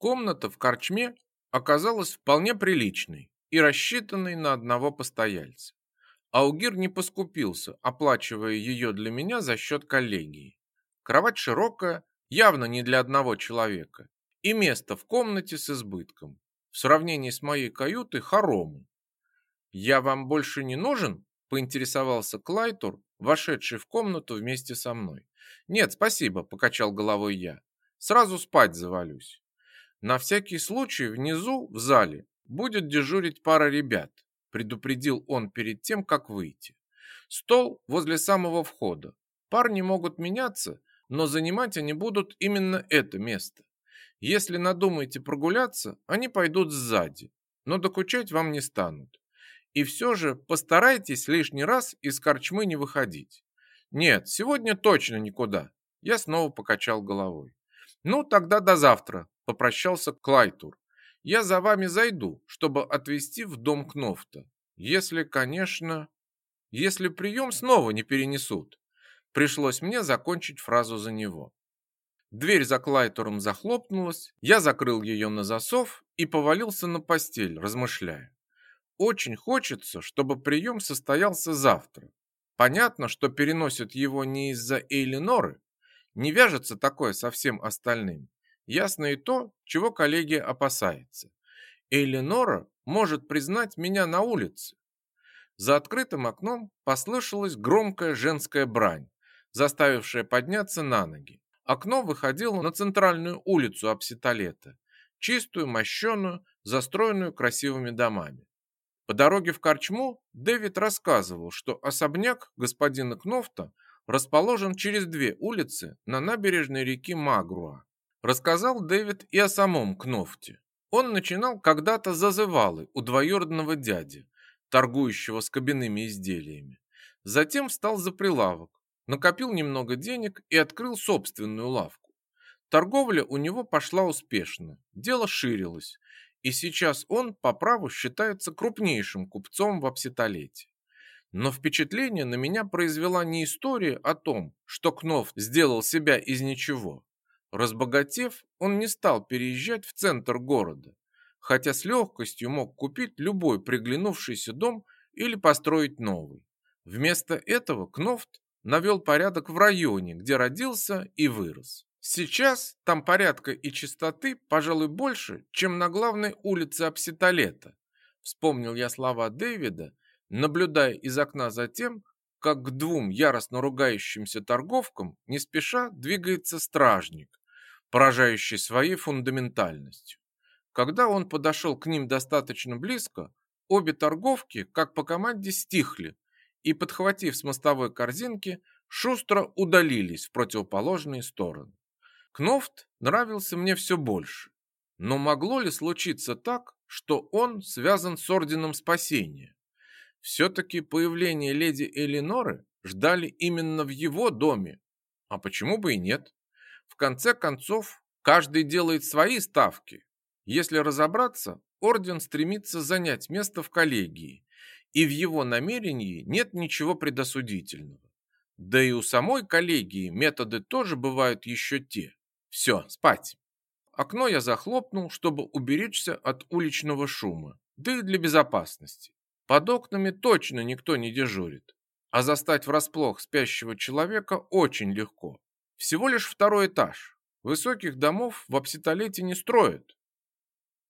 Комната в корчме оказалась вполне приличной и рассчитанной на одного постояльца. Аугир не поскупился, оплачивая ее для меня за счет коллегии. Кровать широкая, явно не для одного человека, и место в комнате с избытком. В сравнении с моей каютой хорому. «Я вам больше не нужен?» – поинтересовался Клайтур, вошедший в комнату вместе со мной. «Нет, спасибо», – покачал головой я. «Сразу спать завалюсь». На всякий случай внизу, в зале, будет дежурить пара ребят, предупредил он перед тем, как выйти. Стол возле самого входа. Парни могут меняться, но занимать они будут именно это место. Если надумаете прогуляться, они пойдут сзади, но докучать вам не станут. И все же постарайтесь лишний раз из корчмы не выходить. Нет, сегодня точно никуда. Я снова покачал головой. Ну, тогда до завтра, попрощался Клайтур. Я за вами зайду, чтобы отвезти в дом Кнофта. Если, конечно, если прием снова не перенесут. Пришлось мне закончить фразу за него. Дверь за Клайтором захлопнулась, я закрыл ее на засов и повалился на постель, размышляя. Очень хочется, чтобы прием состоялся завтра. Понятно, что переносят его не из-за Эйлиноры, не вяжется такое со всем остальным. Ясно и то, чего коллегия опасается. Эйлинора может признать меня на улице. За открытым окном послышалась громкая женская брань заставившая подняться на ноги. Окно выходило на центральную улицу Апситолета, чистую, мощеную, застроенную красивыми домами. По дороге в Корчму Дэвид рассказывал, что особняк господина Кнофта расположен через две улицы на набережной реки Магруа. Рассказал Дэвид и о самом Кнофте. Он начинал когда-то зазывалы у двоюродного дяди, торгующего с кабинными изделиями. Затем встал за прилавок, накопил немного денег и открыл собственную лавку. Торговля у него пошла успешно, дело ширилось, и сейчас он по праву считается крупнейшим купцом в Апситолете. Но впечатление на меня произвела не история о том, что Кнов сделал себя из ничего. Разбогатев, он не стал переезжать в центр города, хотя с легкостью мог купить любой приглянувшийся дом или построить новый. Вместо этого Кнофт навел порядок в районе, где родился и вырос. Сейчас там порядка и чистоты, пожалуй, больше, чем на главной улице Апситолета. Вспомнил я слова Дэвида, наблюдая из окна за тем, как к двум яростно ругающимся торговкам не спеша двигается стражник, поражающий своей фундаментальностью. Когда он подошел к ним достаточно близко, обе торговки, как по команде, стихли, и, подхватив с мостовой корзинки, шустро удалились в противоположные стороны. Кнофт нравился мне все больше. Но могло ли случиться так, что он связан с Орденом Спасения? Все-таки появление леди Элиноры ждали именно в его доме. А почему бы и нет? В конце концов, каждый делает свои ставки. Если разобраться, Орден стремится занять место в коллегии и в его намерении нет ничего предосудительного. Да и у самой коллегии методы тоже бывают еще те. Все, спать. Окно я захлопнул, чтобы уберечься от уличного шума, да и для безопасности. Под окнами точно никто не дежурит, а застать врасплох спящего человека очень легко. Всего лишь второй этаж. Высоких домов в Апситолете не строят,